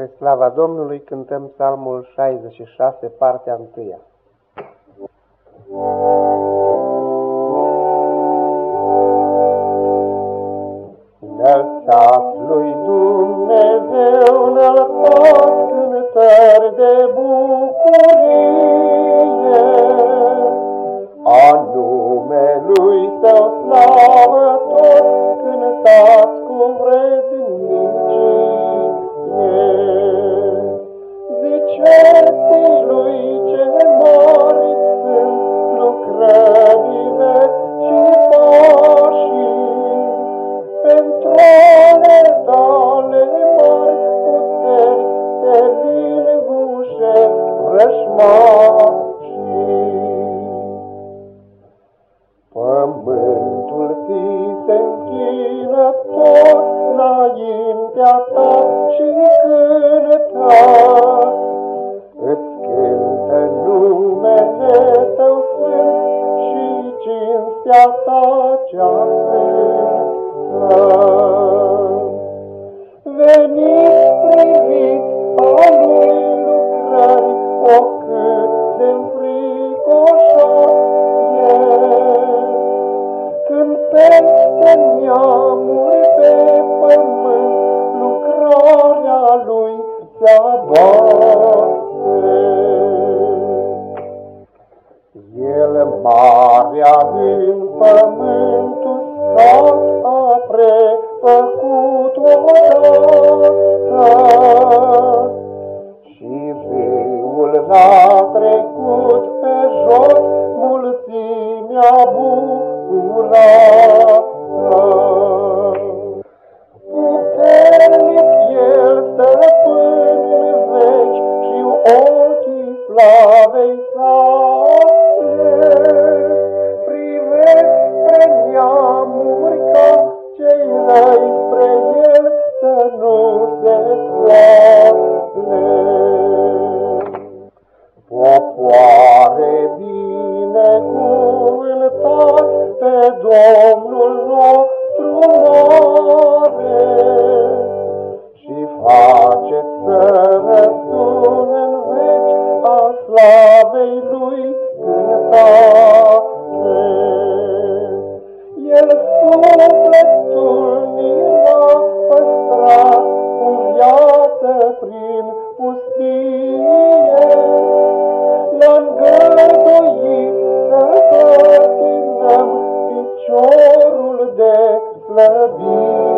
Spre slava Domnului cântăm psalmul 66, partea 1. Înălțați lui Dumnezeu, înălțați cântări de bucurie, anume lui său slavă tot cântați Pământul ți se închină tot înaintea ta și cântă, îți cântă numele tău sfânt și cinstea ta cea sfântă. Veniți, priviți a neamuri pe se abate. El marea din pământul scat a prefăcut odată și râul l-a trecut pe jos mulțimea bucurată. Domnul nostru mare și faceți să răsune slavei lui cântare. El sufletul ni l-a păstrat cu viață prin pustie. be.